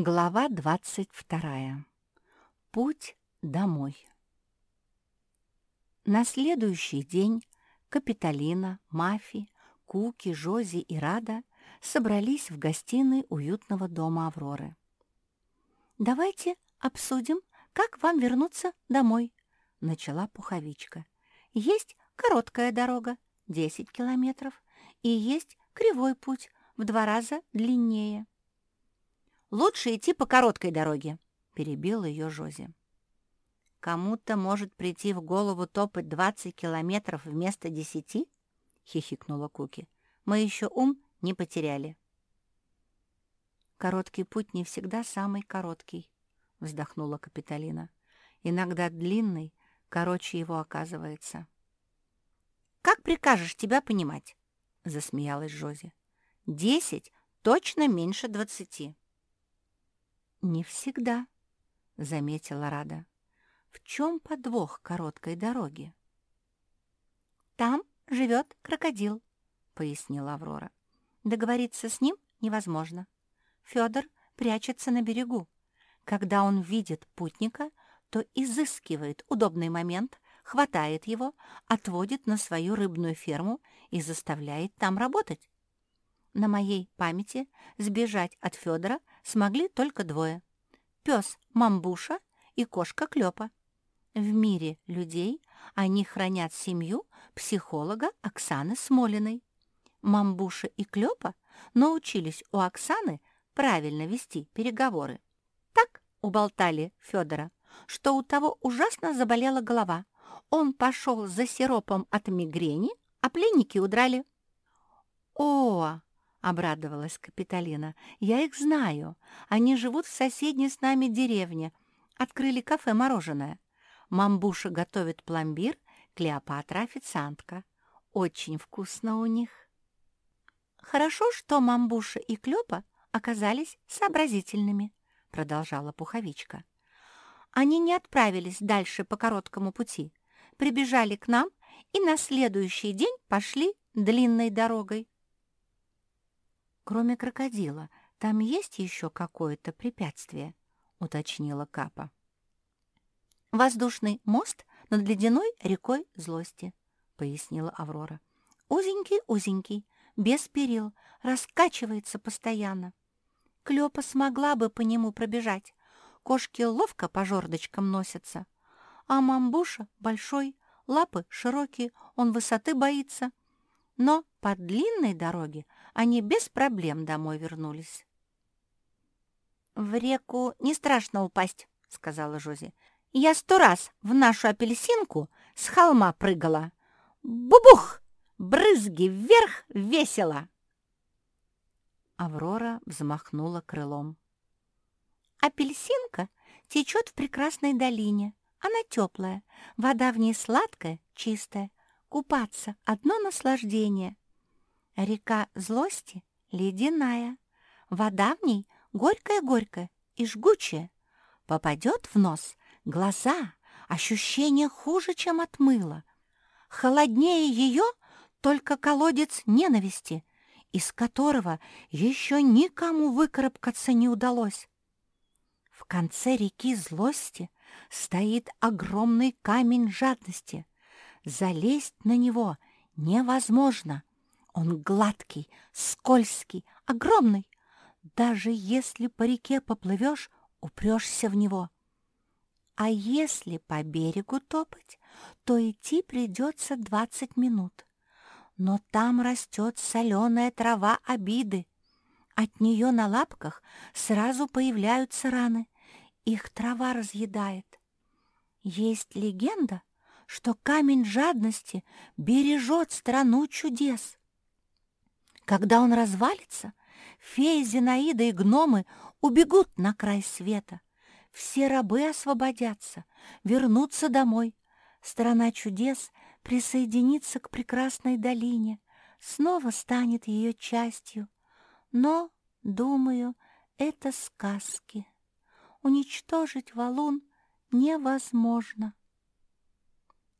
Глава 22. Путь домой. На следующий день Капитолина, Мафи, Куки, Жози и Рада собрались в гостиной уютного дома Авроры. «Давайте обсудим, как вам вернуться домой», — начала Пуховичка. «Есть короткая дорога, 10 километров, и есть кривой путь, в два раза длиннее». Лучше идти по короткой дороге», — перебил ее Жози. «Кому-то может прийти в голову топать 20 километров вместо десяти?» — хихикнула Куки. «Мы еще ум не потеряли». «Короткий путь не всегда самый короткий», — вздохнула Капитолина. «Иногда длинный, короче его оказывается». «Как прикажешь тебя понимать?» — засмеялась Жози. «Десять точно меньше двадцати». «Не всегда», — заметила Рада. «В чем подвох короткой дороги?» «Там живет крокодил», — пояснила Аврора. «Договориться с ним невозможно. Федор прячется на берегу. Когда он видит путника, то изыскивает удобный момент, хватает его, отводит на свою рыбную ферму и заставляет там работать. На моей памяти сбежать от Федора смогли только двое. Пес Мамбуша и кошка Клёпа. В мире людей они хранят семью психолога Оксаны Смолиной. Мамбуша и Клёпа научились у Оксаны правильно вести переговоры. Так уболтали Федора, что у того ужасно заболела голова. Он пошел за сиропом от мигрени, а пленники удрали. «О, — обрадовалась Капитолина. «Я их знаю. Они живут в соседней с нами деревне. Открыли кафе-мороженое. Мамбуша готовит пломбир, Клеопатра — официантка. Очень вкусно у них». «Хорошо, что Мамбуша и Клёпа оказались сообразительными», — продолжала Пуховичка. «Они не отправились дальше по короткому пути, прибежали к нам и на следующий день пошли длинной дорогой. «Кроме крокодила, там есть еще какое-то препятствие?» — уточнила Капа. «Воздушный мост над ледяной рекой злости», — пояснила Аврора. «Узенький-узенький, без перил, раскачивается постоянно. Клёпа смогла бы по нему пробежать. Кошки ловко по жердочкам носятся. А мамбуша большой, лапы широкие, он высоты боится. Но по длинной дороге они без проблем домой вернулись. «В реку не страшно упасть», — сказала Жози. «Я сто раз в нашу апельсинку с холма прыгала. Бубух! Брызги вверх весело!» Аврора взмахнула крылом. «Апельсинка течет в прекрасной долине. Она теплая, вода в ней сладкая, чистая. Купаться — одно наслаждение. Река злости ледяная, вода в ней горькая-горькая и жгучая. Попадет в нос, глаза, ощущение хуже, чем от мыла. Холоднее ее только колодец ненависти, из которого еще никому выкарабкаться не удалось. В конце реки злости стоит огромный камень жадности. Залезть на него невозможно. Он гладкий, скользкий, огромный. Даже если по реке поплывешь, упрешься в него. А если по берегу топать, то идти придется двадцать минут. Но там растет соленая трава обиды. От нее на лапках сразу появляются раны. Их трава разъедает. Есть легенда, что камень жадности бережет страну чудес. Когда он развалится, феи Зинаида и гномы убегут на край света. Все рабы освободятся, вернутся домой. Страна чудес присоединится к прекрасной долине, снова станет ее частью. Но, думаю, это сказки. Уничтожить валун невозможно.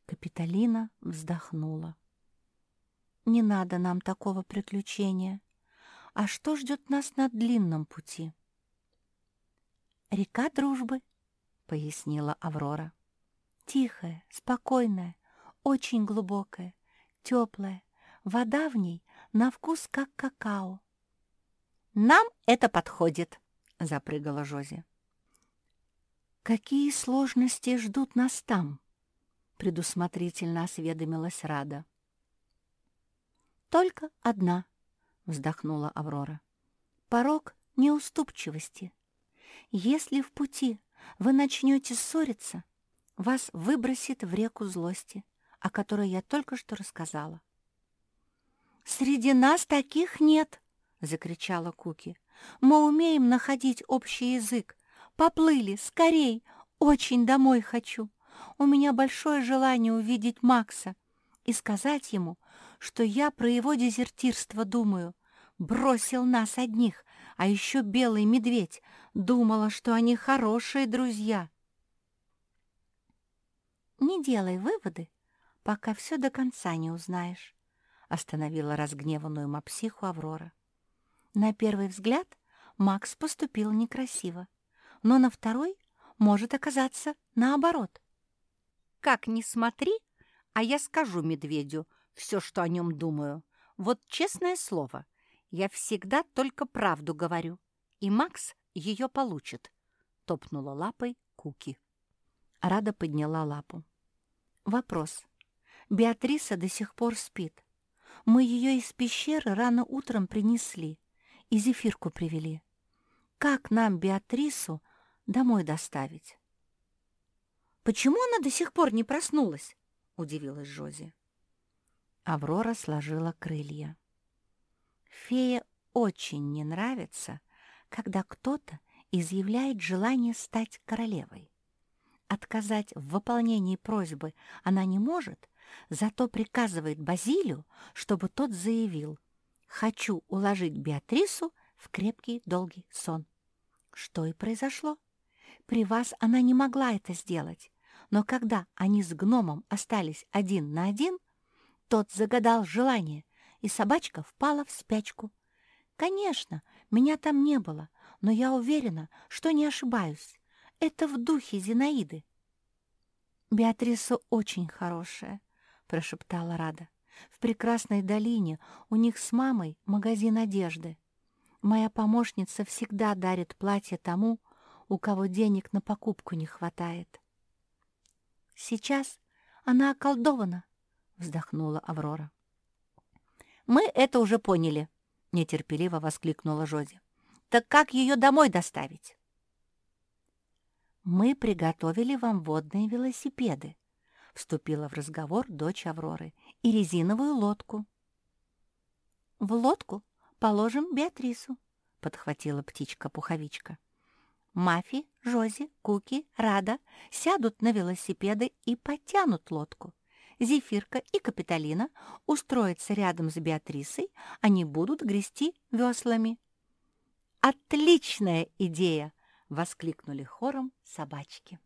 Капитолина вздохнула. Не надо нам такого приключения. А что ждет нас на длинном пути? река дружбы», — пояснила Аврора. «Тихая, спокойная, очень глубокая, теплая. Вода в ней на вкус как какао». «Нам это подходит», — запрыгала Жози. «Какие сложности ждут нас там?» — предусмотрительно осведомилась Рада. «Только одна», — вздохнула Аврора. «Порог неуступчивости. Если в пути вы начнете ссориться, вас выбросит в реку злости, о которой я только что рассказала». «Среди нас таких нет!» — закричала Куки. «Мы умеем находить общий язык. Поплыли, скорей! Очень домой хочу. У меня большое желание увидеть Макса и сказать ему, что я про его дезертирство думаю. Бросил нас одних, а еще белый медведь. Думала, что они хорошие друзья. «Не делай выводы, пока все до конца не узнаешь», — остановила разгневанную мапсиху Аврора. На первый взгляд Макс поступил некрасиво, но на второй может оказаться наоборот. «Как ни смотри, а я скажу медведю все, что о нем думаю. Вот честное слово, я всегда только правду говорю, и Макс ее получит», — топнула лапой Куки. Рада подняла лапу. «Вопрос. Беатриса до сих пор спит. Мы ее из пещеры рано утром принесли и зефирку привели. Как нам Беатрису домой доставить?» «Почему она до сих пор не проснулась?» — удивилась Жози. Аврора сложила крылья. Фея очень не нравится, когда кто-то изъявляет желание стать королевой. Отказать в выполнении просьбы она не может, зато приказывает Базилию, чтобы тот заявил «Хочу уложить Беатрису в крепкий долгий сон». Что и произошло. При вас она не могла это сделать, но когда они с гномом остались один на один, тот загадал желание, и собачка впала в спячку. Конечно, меня там не было, но я уверена, что не ошибаюсь. Это в духе Зинаиды. «Беатриса очень хорошая», — прошептала Рада. «В прекрасной долине у них с мамой магазин одежды. Моя помощница всегда дарит платье тому, у кого денег на покупку не хватает». «Сейчас она околдована», — вздохнула Аврора. «Мы это уже поняли», — нетерпеливо воскликнула Жози. «Так как ее домой доставить?» «Мы приготовили вам водные велосипеды», — вступила в разговор дочь Авроры, «и резиновую лодку». «В лодку положим Беатрису», — подхватила птичка-пуховичка. Мафи, Жози, Куки, Рада сядут на велосипеды и потянут лодку. Зефирка и Капитолина устроятся рядом с Беатрисой, они будут грести веслами. «Отличная идея!» — воскликнули хором собачки.